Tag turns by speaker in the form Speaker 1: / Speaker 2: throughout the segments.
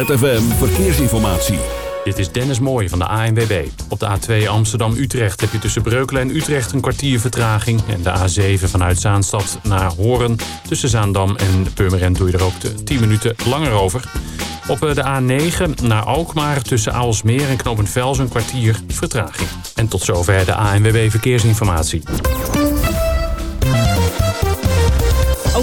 Speaker 1: ZFM Verkeersinformatie.
Speaker 2: Dit is Dennis Mooij van de ANWB. Op de A2 Amsterdam-Utrecht heb je tussen Breukelen en Utrecht een kwartier vertraging. En de A7 vanuit Zaanstad naar Horen. Tussen Zaandam en Purmerend doe je er ook de 10 minuten langer over. Op eh, de A9 naar Alkmaar tussen Aalsmeer en Knopenvels een kwartier vertraging. En tot zover de ANWB Verkeersinformatie.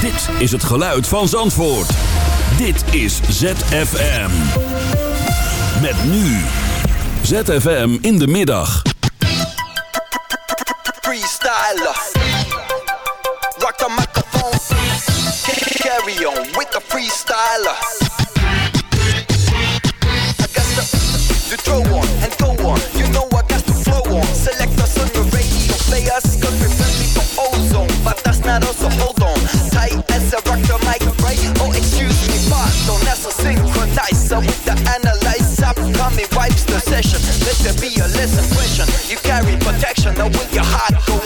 Speaker 1: Dit is het geluid van Zandvoort. Dit is ZFM. Met nu. ZFM in de middag.
Speaker 3: freestyler. Rock the microphone. Carry on with the freestyler. To throw on and go on. You know I got to flow on. Select us on the radio. Play us cause we're friendly for ozone. But that's not us, so hold synchronizer with the analyzer. Coming wipes the session. Let there be a less impression. You carry protection. Now will your heart go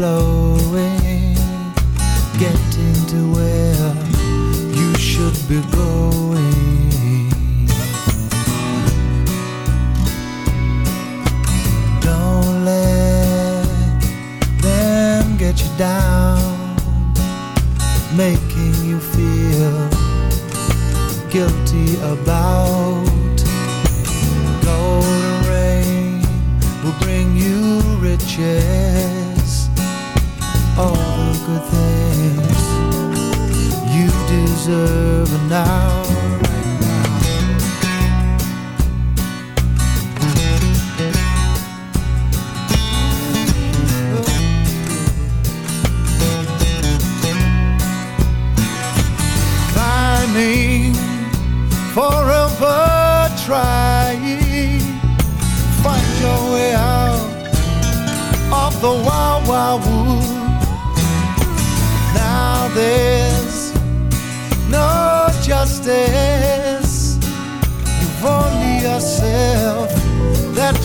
Speaker 3: blow deserve an hour forever, trying find your way out of the wild, wild wood. Now they.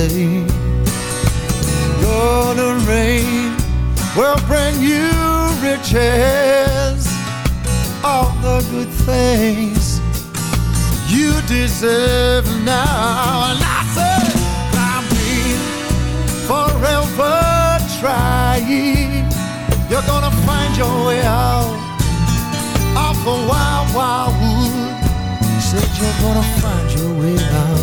Speaker 3: someday. Gonna rain will bring you riches, all the good things you deserve now. And I said, I'm forever
Speaker 4: trying.
Speaker 5: You're gonna find your way out of
Speaker 6: the wild, wild wood. Said you're gonna find your way out.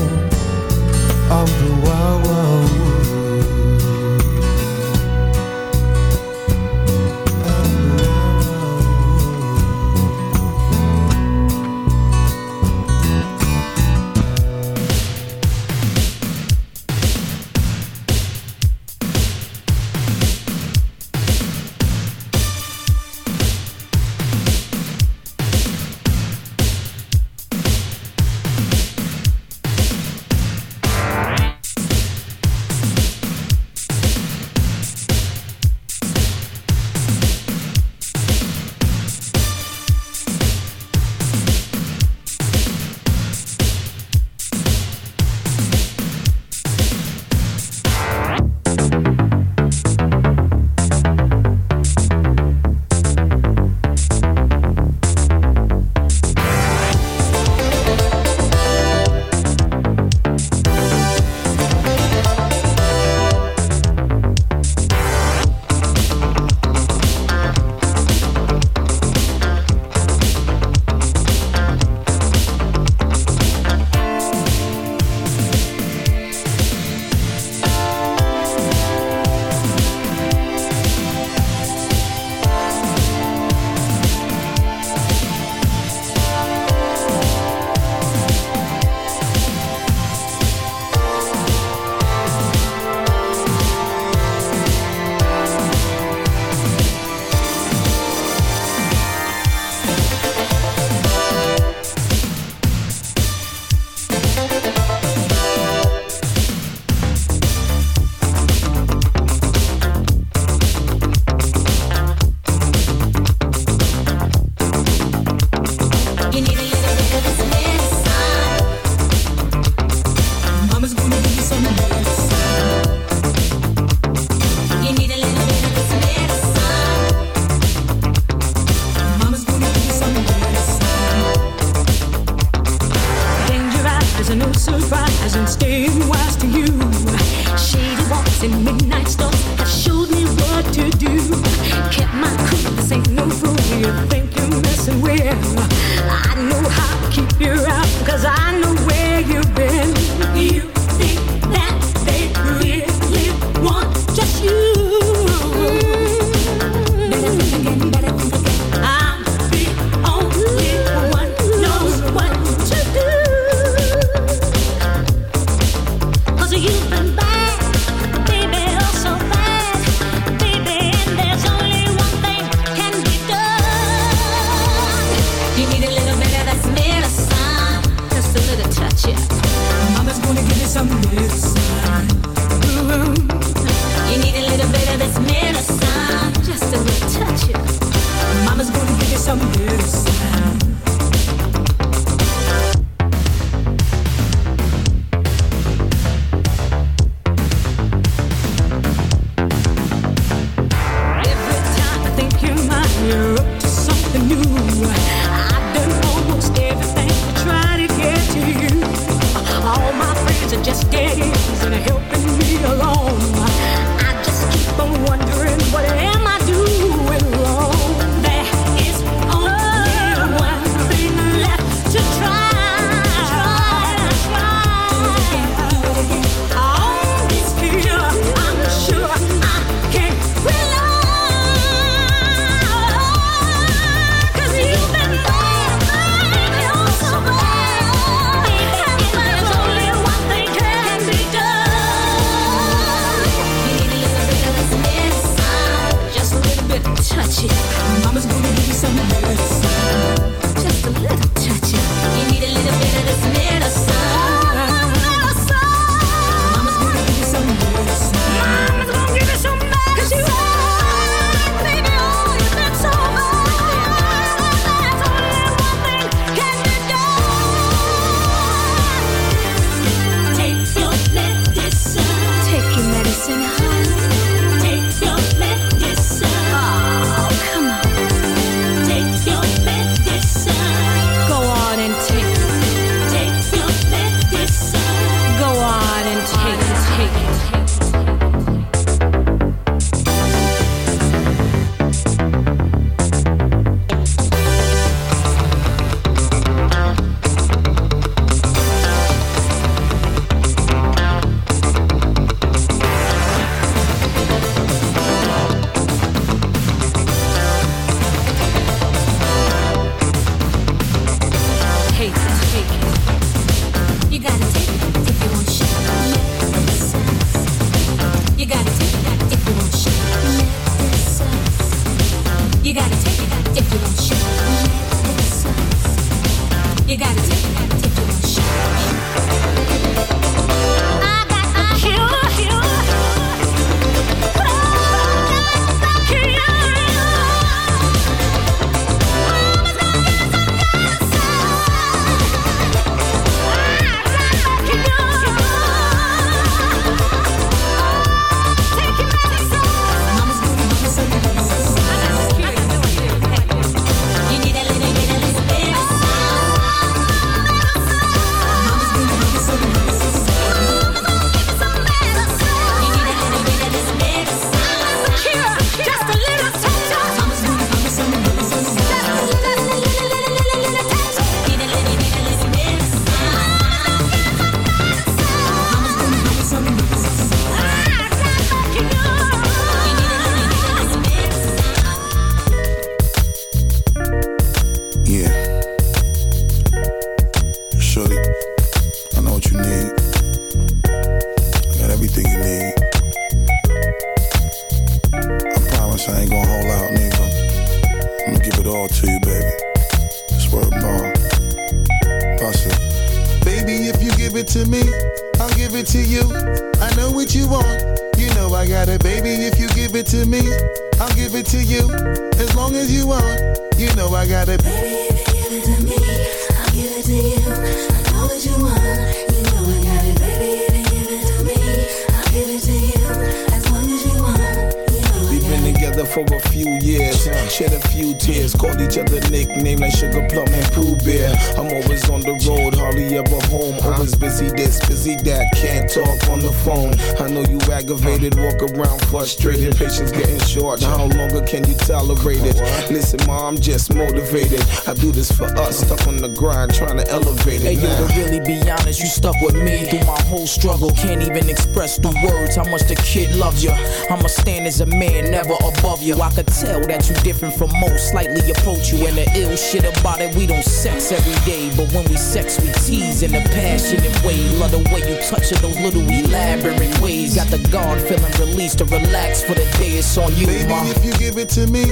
Speaker 7: For us, stuck on the grind, trying to elevate
Speaker 8: Hey
Speaker 7: it.
Speaker 8: yo, to really be honest, you stuck with me through my whole struggle. Can't even express through words how much the kid loves you. I'ma stand as a man, never above you. I could tell that you different from most, slightly approach you. And the ill shit about it, we don't sex every day. But when we sex, we tease in a passionate way. Love the way you touch it, those little elaborate ways. Got the guard feeling released to relax for the day. It's on you,
Speaker 7: Baby,
Speaker 8: ma.
Speaker 7: if you give it to me,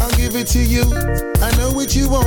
Speaker 7: I'll give it to you. I know what you want.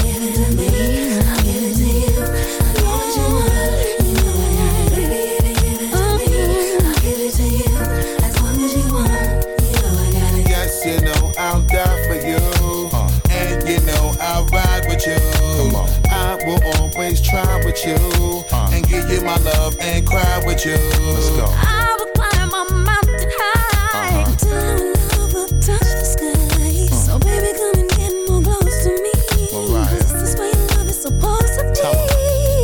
Speaker 7: With you. Uh. And give you my love and cry with you. Let's go.
Speaker 9: I will climb a mountain high uh-huh. until our love will touch the sky. Hmm. So baby, come and get more close to me.
Speaker 10: Mariah.
Speaker 9: This is where your love is supposed to be.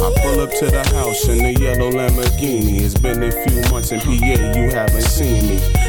Speaker 11: I pull up to the house in the yellow Lamborghini. It's been a few months in PA, you haven't seen me.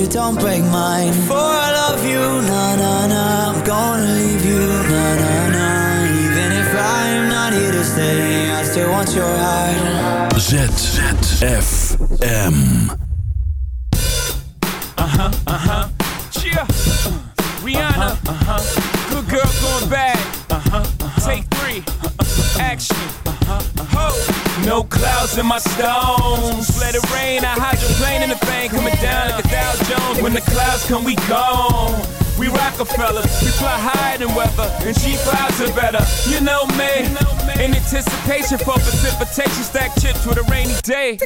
Speaker 9: you don't break mine. Before I love you, na na na. I'm gonna leave you, na na na. Even if I am not here to stay, I still want your heart.
Speaker 1: ZFM.
Speaker 12: Uh-huh, uh-huh. Yeah. Rihanna. Uh-huh. Good girl going bad. Uh-huh. Take three. Action. Ho. No clouds in my stones. Let it rain. I hydroplane in the thing coming down like a Dow Jones. When the clouds come, we gone. We Rockefellers, we fly higher than weather, and G5s are better. You know me, in anticipation for precipitation, stack chips with a rainy day.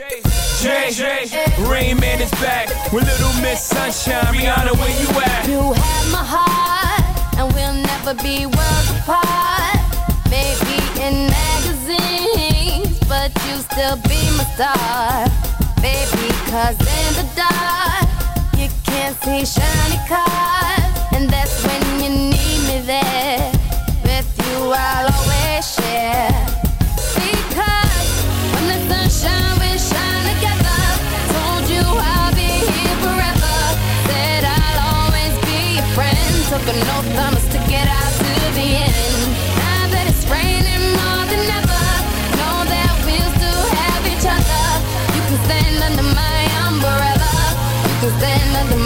Speaker 12: Jay, Rain Man is back with Little Miss Sunshine. Rihanna, where you at?
Speaker 13: You have my heart, and we'll never be worlds apart. Maybe in magazines, but you still be my star. Baby, cause in the dark, you can't see shiny cars. And that's when you need me there. With you, I'll always share. Because when the sunshine, we shine together. Told you I'll be here forever. Said I'll always be your friend. Took an oath, promise to get out to the end. Now that it's raining You can stand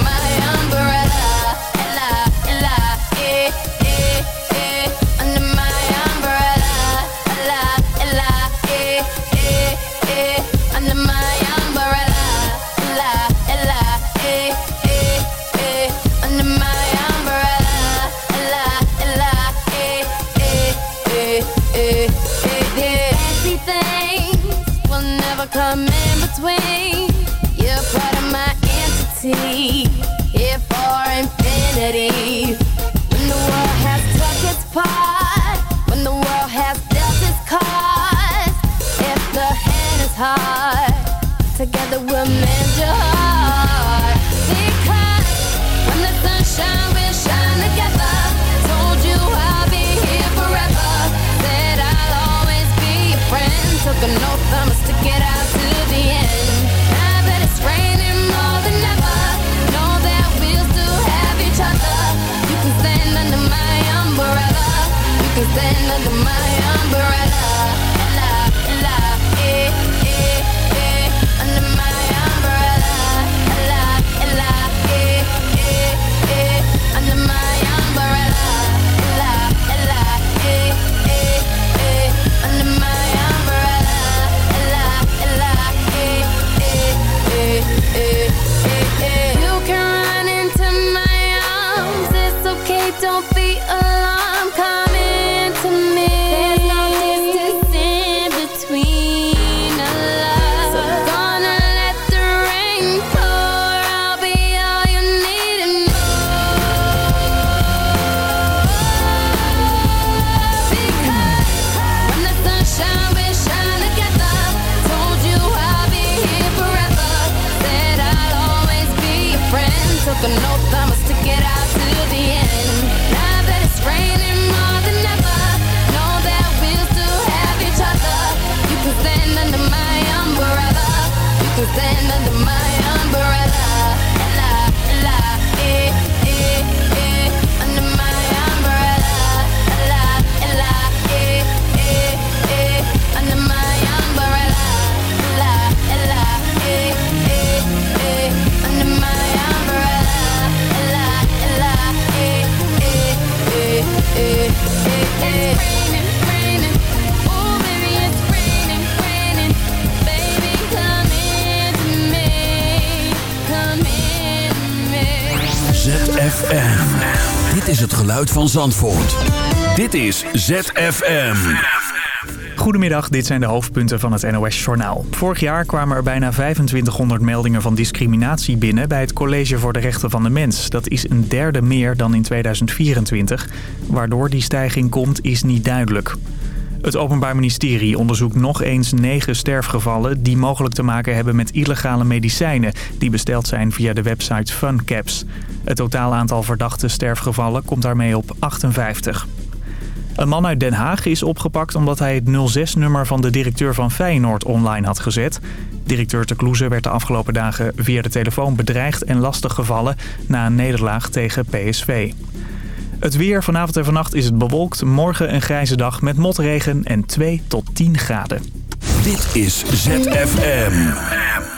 Speaker 1: Zandvoort. Dit is ZFM.
Speaker 14: Goedemiddag, dit zijn de hoofdpunten van het NOS-journaal. Vorig jaar kwamen er bijna 2500 meldingen van discriminatie binnen... bij het College voor de Rechten van de Mens. Dat is een derde meer dan in 2024. Waardoor die stijging komt, is niet duidelijk. Het Openbaar Ministerie onderzoekt nog eens negen sterfgevallen... die mogelijk te maken hebben met illegale medicijnen... die besteld zijn via de website FunCaps. Het totaal aantal verdachte sterfgevallen komt daarmee op 58. Een man uit Den Haag is opgepakt omdat hij het 06-nummer van de directeur van Feyenoord online had gezet. Directeur Te Kloeze werd de afgelopen dagen via de telefoon bedreigd en lastiggevallen na een nederlaag tegen PSV. Het weer vanavond en vannacht is het bewolkt. Morgen een grijze dag met motregen en 2 tot 10 graden.
Speaker 1: Dit is ZFM.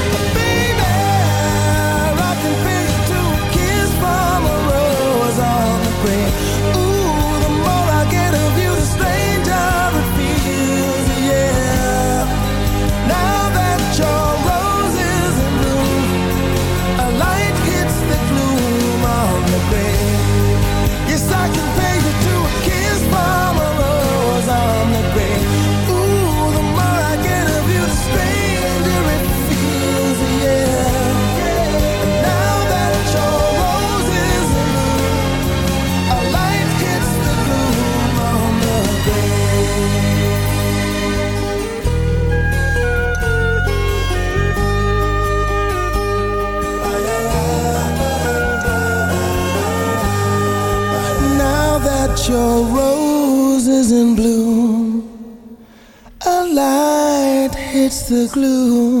Speaker 15: I can the
Speaker 1: glue.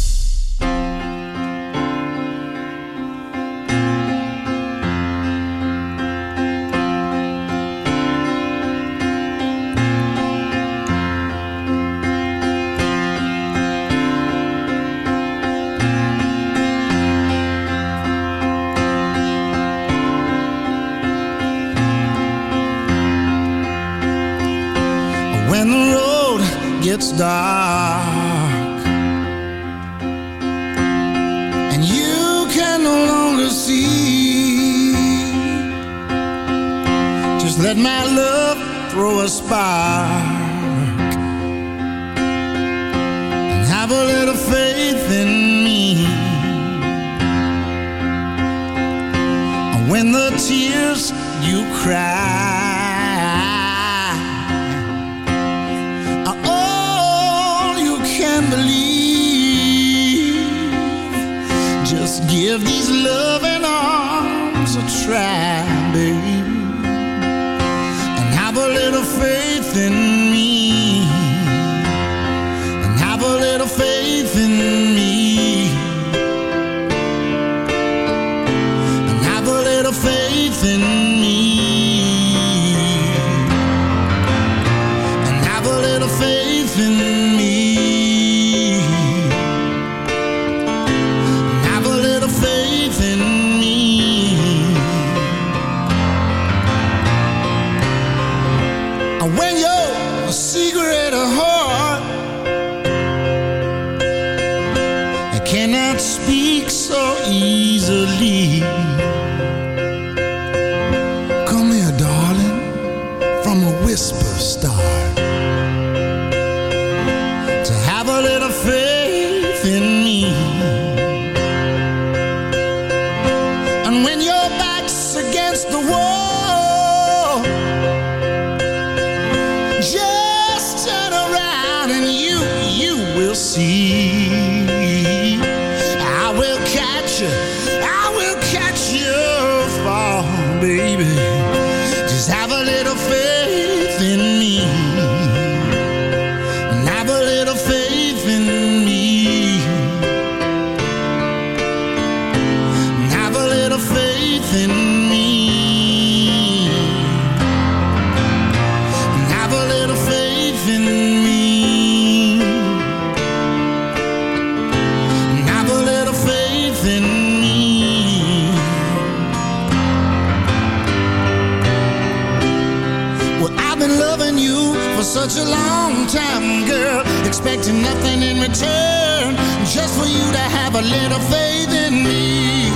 Speaker 15: little faith in me.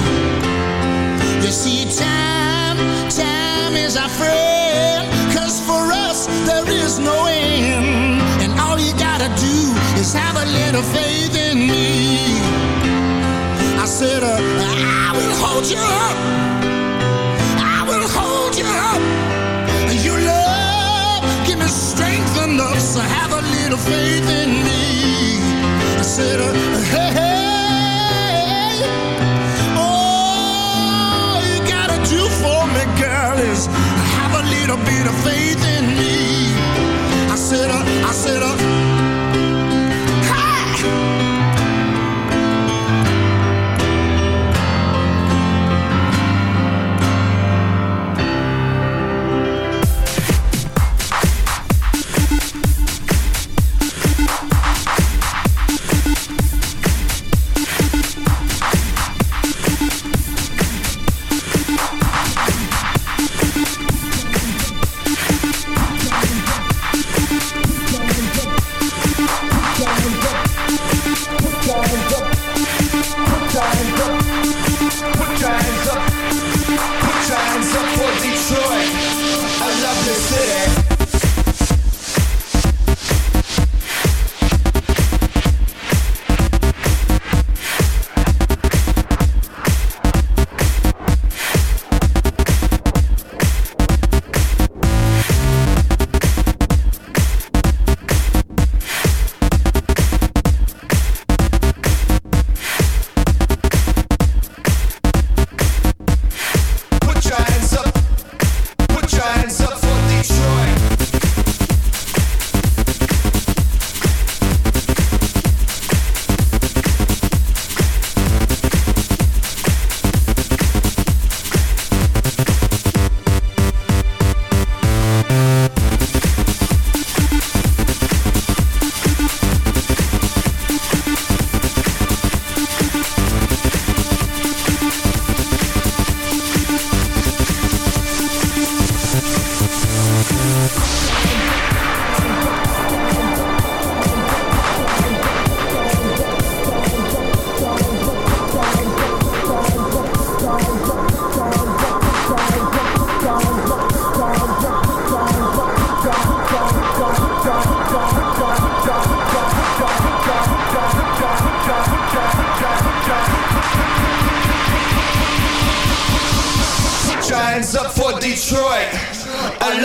Speaker 15: You see, time, time is our for us, there is no end. And all you gotta do is have a little faith in me. I said, uh, I will hold you up. I will hold you up. Your love, give me strength enough. Have a little faith in me. I said, uh, hey. greater faith in me. I said, uh, I said, uh,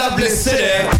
Speaker 16: La bless.